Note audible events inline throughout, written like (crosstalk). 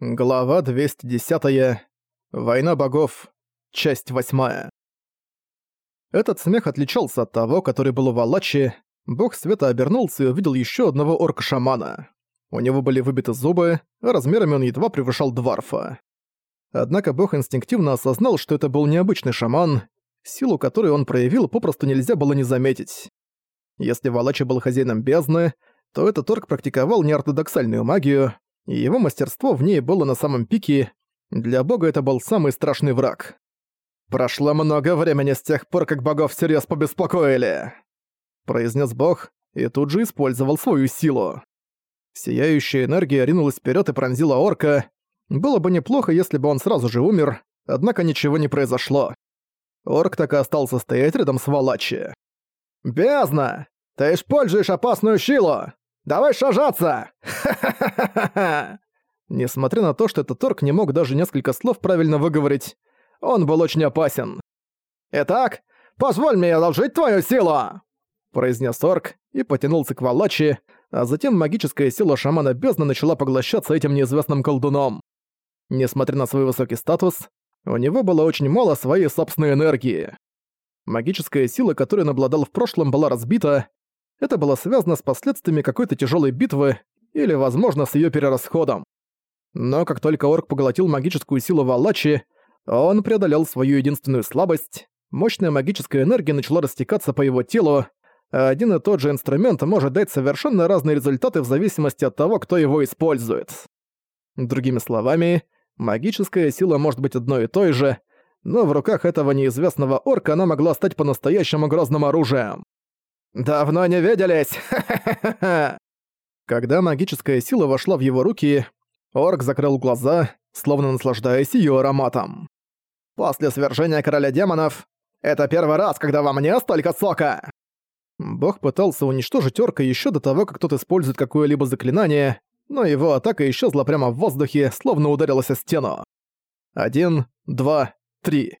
Глава 210. Война богов. Часть 8. Этот смех отличался от того, который был у Валачи. Бог света обернулся и увидел еще одного орка-шамана. У него были выбиты зубы, а размерами он едва превышал дварфа. Однако бог инстинктивно осознал, что это был необычный шаман, силу которой он проявил попросту нельзя было не заметить. Если Валачи был хозяином бездны, то этот орк практиковал неортодоксальную магию, его мастерство в ней было на самом пике, для бога это был самый страшный враг. «Прошло много времени с тех пор, как богов всерьез побеспокоили», произнес бог и тут же использовал свою силу. Сияющая энергия ринулась вперед и пронзила орка. Было бы неплохо, если бы он сразу же умер, однако ничего не произошло. Орк так и остался стоять рядом с Валачи. «Бездна! Ты используешь опасную силу! Давай шажаться! (laughs) Несмотря на то, что этот торг не мог даже несколько слов правильно выговорить, он был очень опасен. «Итак, позволь мне одолжить твою силу!» произнес орк и потянулся к Валачи, а затем магическая сила шамана бездны начала поглощаться этим неизвестным колдуном. Несмотря на свой высокий статус, у него было очень мало своей собственной энергии. Магическая сила, которой он обладал в прошлом, была разбита, это было связано с последствиями какой-то тяжелой битвы или, возможно, с ее перерасходом. Но как только орк поглотил магическую силу Валачи, он преодолел свою единственную слабость. Мощная магическая энергия начала растекаться по его телу, один и тот же инструмент может дать совершенно разные результаты в зависимости от того, кто его использует. Другими словами, магическая сила может быть одной и той же, но в руках этого неизвестного орка она могла стать по-настоящему грозным оружием. «Давно не виделись! (laughs) Когда магическая сила вошла в его руки, орк закрыл глаза, словно наслаждаясь ее ароматом. «После свержения короля демонов, это первый раз, когда во мне столько сока!» Бог пытался уничтожить орка еще до того, как тот использует какое-либо заклинание, но его атака исчезла прямо в воздухе, словно ударилась о стену. Один, два, три.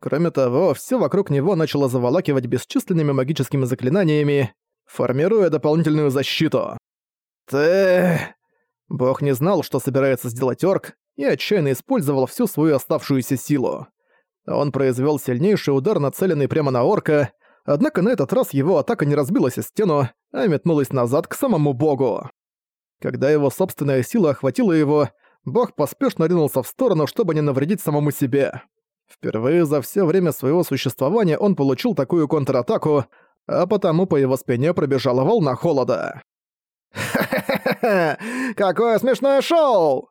Кроме того, все вокруг него начало заволакивать бесчисленными магическими заклинаниями, формируя дополнительную защиту. «Ты...» Бог не знал, что собирается сделать орк, и отчаянно использовал всю свою оставшуюся силу. Он произвел сильнейший удар, нацеленный прямо на орка, однако на этот раз его атака не разбилась о стену, а метнулась назад к самому богу. Когда его собственная сила охватила его, бог поспешно ринулся в сторону, чтобы не навредить самому себе. Впервые за все время своего существования он получил такую контратаку, а потому по его спине пробежала волна холода. «Ха-ха-ха! Какое смешное шоу!»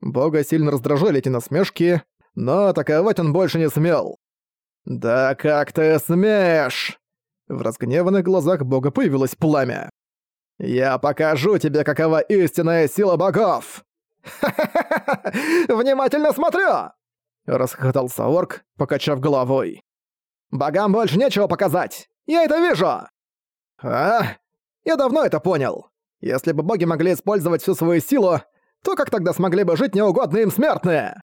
Бога сильно раздражали эти насмешки, но атаковать он больше не смел. «Да как ты смеешь!» В разгневанных глазах бога появилось пламя. «Я покажу тебе, какова истинная сила богов!» «Ха-ха-ха! Внимательно смотрю!» Расхохотался орк, покачав головой. «Богам больше нечего показать! Я это вижу!» «А? Я давно это понял. Если бы боги могли использовать всю свою силу, то как тогда смогли бы жить неугодные им смертные?»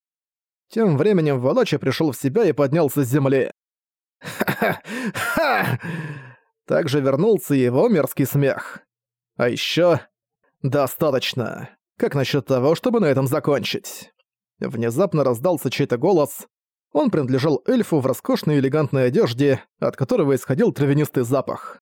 Тем временем Волочи пришел в себя и поднялся с земли. «Ха-ха-ха!» Также вернулся его мерзкий смех. А еще Достаточно. Как насчет того, чтобы на этом закончить? Внезапно раздался чей-то голос. Он принадлежал эльфу в роскошной элегантной одежде, от которого исходил травянистый запах.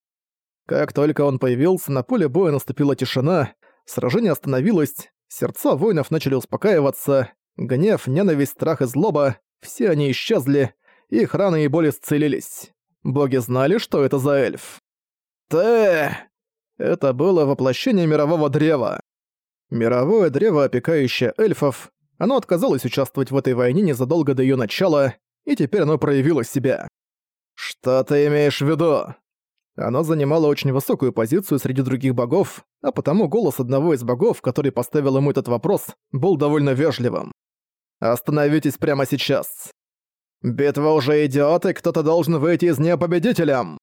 Как только он появился, на поле боя наступила тишина, сражение остановилось, сердца воинов начали успокаиваться, гнев, ненависть, страх и злоба — все они исчезли, их раны и боли сцелились. Боги знали, что это за эльф. «Ты...» Это было воплощение мирового древа. Мировое древо, опекающее эльфов, оно отказалось участвовать в этой войне незадолго до её начала, и теперь оно проявило себя. «Что ты имеешь в виду?» Оно занимало очень высокую позицию среди других богов, а потому голос одного из богов, который поставил ему этот вопрос, был довольно вежливым. «Остановитесь прямо сейчас. Битва уже идёт, и кто-то должен выйти из неё победителем.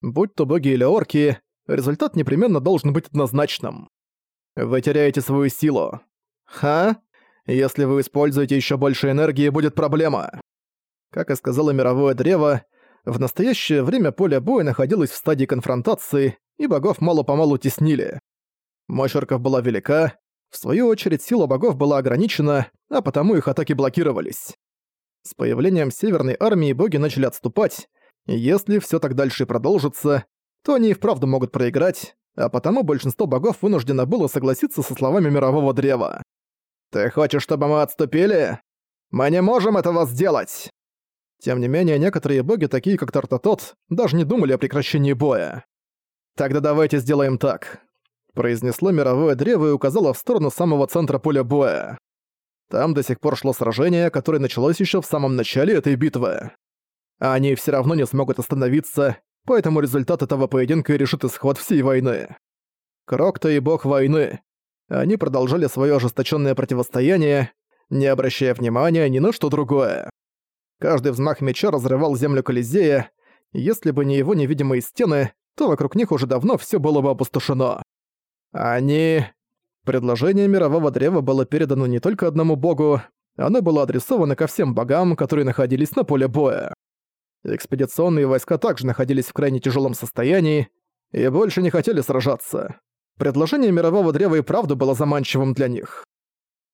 Будь то боги или орки, результат непременно должен быть однозначным. Вы теряете свою силу. Ха? Если вы используете еще больше энергии, будет проблема. Как и сказала мировое древо, в настоящее время поле боя находилось в стадии конфронтации, и богов мало-помалу теснили. Мощь орков была велика, В свою очередь, сила богов была ограничена, а потому их атаки блокировались. С появлением Северной армии боги начали отступать, и если все так дальше продолжится, то они и вправду могут проиграть, а потому большинство богов вынуждено было согласиться со словами мирового древа. «Ты хочешь, чтобы мы отступили? Мы не можем этого сделать!» Тем не менее, некоторые боги, такие как Тартатот, даже не думали о прекращении боя. «Тогда давайте сделаем так», — произнесло мировое древо и указало в сторону самого центра поля боя. Там до сих пор шло сражение, которое началось еще в самом начале этой битвы. Они все равно не смогут остановиться, поэтому результат этого поединка решит исход всей войны. Крокто и бог войны. Они продолжали свое ожесточенное противостояние, не обращая внимания ни на что другое. Каждый взмах меча разрывал землю Колизея, если бы не его невидимые стены, то вокруг них уже давно все было бы опустошено. Они... Предложение мирового древа было передано не только одному богу, оно было адресовано ко всем богам, которые находились на поле боя. Экспедиционные войска также находились в крайне тяжелом состоянии и больше не хотели сражаться. Предложение мирового древа и правда было заманчивым для них.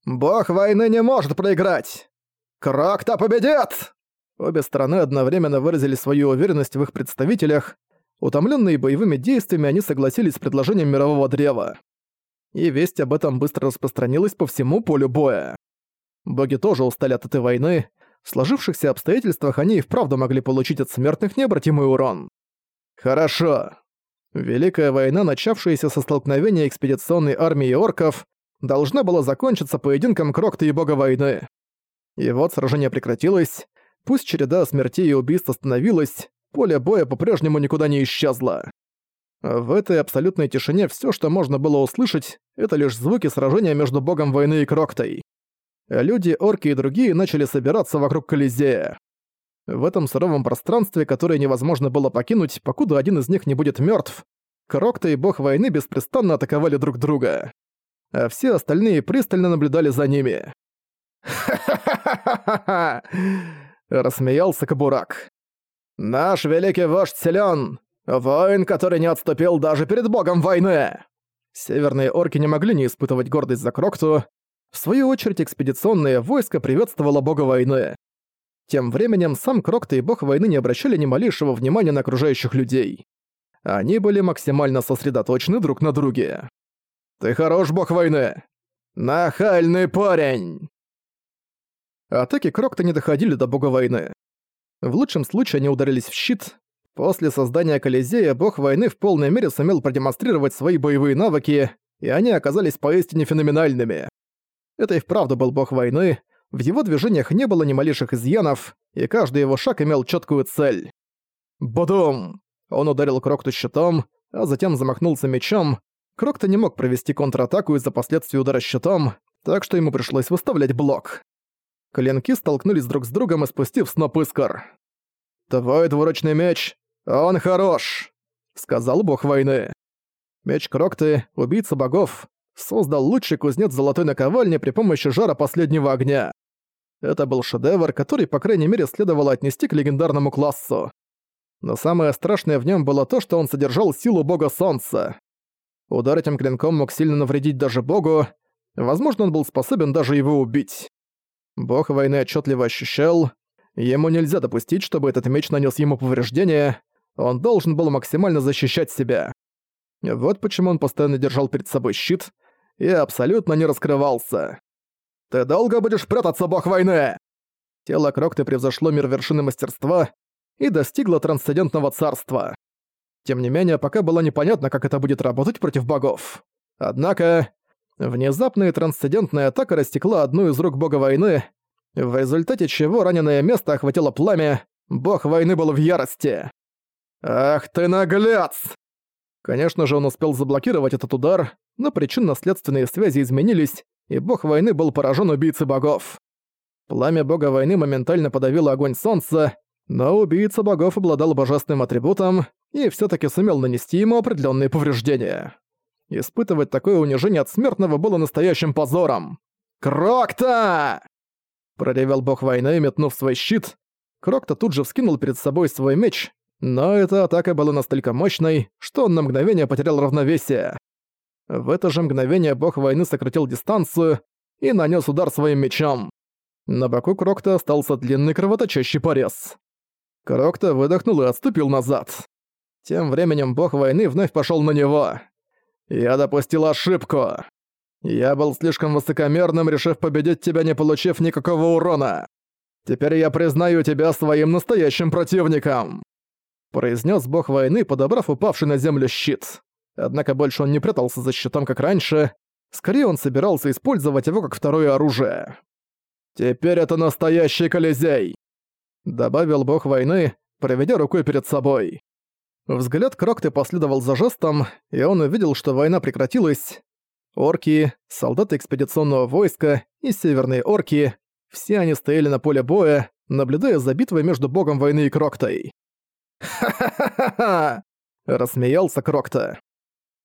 «Бог войны не может проиграть! Крокта победит!» Обе стороны одновременно выразили свою уверенность в их представителях. Утомленные боевыми действиями, они согласились с предложением мирового древа. И весть об этом быстро распространилась по всему полю боя. Боги тоже устали от этой войны, в сложившихся обстоятельствах они и вправду могли получить от смертных необратимый урон. Хорошо. Великая война, начавшаяся со столкновения экспедиционной армии орков, должна была закончиться поединком Крокта и бога войны. И вот сражение прекратилось, пусть череда смертей и убийств остановилась, поле боя по-прежнему никуда не исчезло. В этой абсолютной тишине все, что можно было услышать, это лишь звуки сражения между богом войны и Кроктой люди, орки и другие начали собираться вокруг Колизея. В этом суровом пространстве, которое невозможно было покинуть, покуда один из них не будет мертв, Крокта и бог войны беспрестанно атаковали друг друга. А все остальные пристально наблюдали за ними. «Ха-ха-ха-ха-ха!» рассмеялся Кабурак. «Наш великий вождь силен, воин, который не отступил даже перед богом войны!» Северные орки не могли не испытывать гордость за Крокту, в свою очередь экспедиционное войско приветствовало бога войны. Тем временем сам Крокта и бог войны не обращали ни малейшего внимания на окружающих людей. Они были максимально сосредоточены друг на друге. «Ты хорош, бог войны! Нахальный парень!» Атаки Крокта не доходили до бога войны. В лучшем случае они ударились в щит. После создания Колизея бог войны в полной мере сумел продемонстрировать свои боевые навыки, и они оказались поистине феноменальными. Это и вправду был бог войны, в его движениях не было ни малейших изъянов, и каждый его шаг имел четкую цель. Бадум! Он ударил Крокту щитом, а затем замахнулся мечом. Крокта не мог провести контратаку из-за последствий удара щитом, так что ему пришлось выставлять блок. Клинки столкнулись друг с другом, испустив сноп искр. «Твой двуручный меч, он хорош!» — сказал бог войны. Меч Крокты, убийца богов, создал лучший кузнец золотой наковальни при помощи жара последнего огня. Это был шедевр, который, по крайней мере, следовало отнести к легендарному классу. Но самое страшное в нем было то, что он содержал силу бога солнца. Удар этим клинком мог сильно навредить даже богу, возможно, он был способен даже его убить. Бог войны отчетливо ощущал, ему нельзя допустить, чтобы этот меч нанес ему повреждения, он должен был максимально защищать себя. Вот почему он постоянно держал перед собой щит, и абсолютно не раскрывался. «Ты долго будешь прятаться, бог войны?» Тело Крокты превзошло мир вершины мастерства и достигло трансцендентного царства. Тем не менее, пока было непонятно, как это будет работать против богов. Однако, внезапная трансцендентная атака растекла одну из рук бога войны, в результате чего раненое место охватило пламя, бог войны был в ярости. «Ах ты наглец!» Конечно же, он успел заблокировать этот удар, но причинно-следственные связи изменились, и бог войны был поражен убийцей богов. Пламя бога войны моментально подавило огонь солнца, но убийца богов обладал божественным атрибутом и все таки сумел нанести ему определенные повреждения. Испытывать такое унижение от смертного было настоящим позором. «Крокта!» Проревел бог войны, метнув свой щит. Крокта тут же вскинул перед собой свой меч, но эта атака была настолько мощной, что он на мгновение потерял равновесие. В это же мгновение бог войны сократил дистанцию и нанес удар своим мечом. На боку Крокта остался длинный кровоточащий порез. Крокта выдохнул и отступил назад. Тем временем бог войны вновь пошел на него. «Я допустил ошибку. Я был слишком высокомерным, решив победить тебя, не получив никакого урона. Теперь я признаю тебя своим настоящим противником!» Произнес бог войны, подобрав упавший на землю щит. Однако больше он не прятался за щитом, как раньше. Скорее, он собирался использовать его как второе оружие. «Теперь это настоящий Колизей!» Добавил бог войны, проведя рукой перед собой. Взгляд Крокты последовал за жестом, и он увидел, что война прекратилась. Орки, солдаты экспедиционного войска и северные орки — все они стояли на поле боя, наблюдая за битвой между богом войны и Кроктой. «Ха-ха-ха-ха!» — рассмеялся Крокта.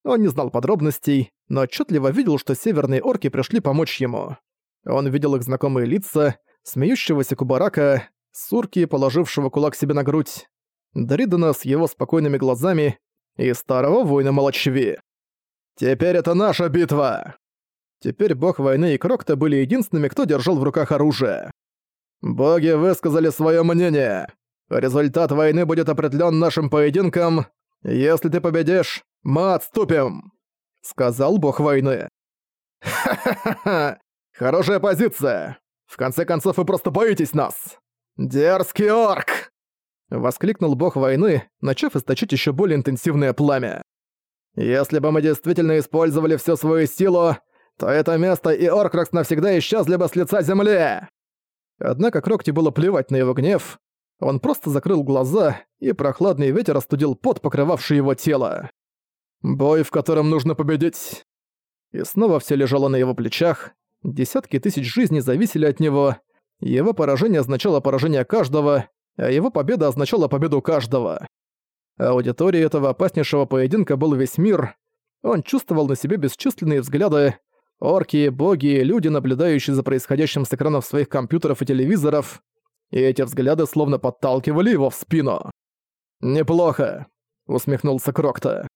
Он не знал подробностей, но отчетливо видел, что северные орки пришли помочь ему. Он видел их знакомые лица, смеющегося Кубарака, Сурки, положившего кулак себе на грудь, Дридена с его спокойными глазами и старого воина Молочви. «Теперь это наша битва!» Теперь бог войны и Крокта были единственными, кто держал в руках оружие. «Боги высказали свое мнение. Результат войны будет определен нашим поединком. Если ты победишь, мы отступим!» Сказал бог войны. «Ха-ха-ха! Хорошая позиция! В конце концов, вы просто боитесь нас! Дерзкий орк!» Воскликнул бог войны, начав источить еще более интенсивное пламя. «Если бы мы действительно использовали всю свою силу, то это место и Оркракс навсегда исчезли бы с лица земли!» Однако Крокти было плевать на его гнев. Он просто закрыл глаза, и прохладный ветер остудил пот, покрывавший его тело. Бой, в котором нужно победить. И снова все лежало на его плечах. Десятки тысяч жизней зависели от него. Его поражение означало поражение каждого, а его победа означала победу каждого. Аудиторией этого опаснейшего поединка был весь мир. Он чувствовал на себе бесчисленные взгляды. Орки, боги, люди, наблюдающие за происходящим с экранов своих компьютеров и телевизоров. И эти взгляды словно подталкивали его в спину. «Неплохо», — усмехнулся Крокта.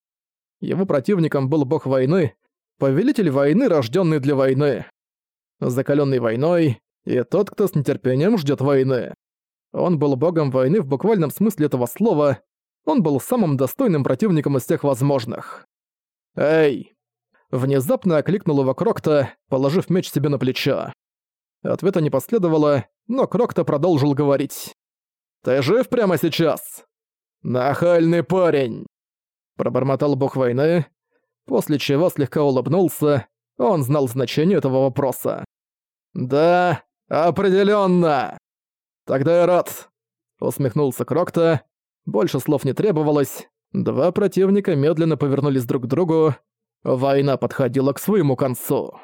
Его противником был бог войны, повелитель войны, рожденный для войны. Закаленный войной, и тот, кто с нетерпением ждет войны. Он был богом войны в буквальном смысле этого слова, он был самым достойным противником из всех возможных. «Эй!» Внезапно окликнул его Крокта, положив меч себе на плечо. Ответа не последовало, но Крокта продолжил говорить. «Ты жив прямо сейчас?» «Нахальный парень!» Пробормотал бог войны, после чего слегка улыбнулся, он знал значение этого вопроса. «Да, определенно. «Тогда я рад», — усмехнулся Крокта. Больше слов не требовалось. Два противника медленно повернулись друг к другу. Война подходила к своему концу.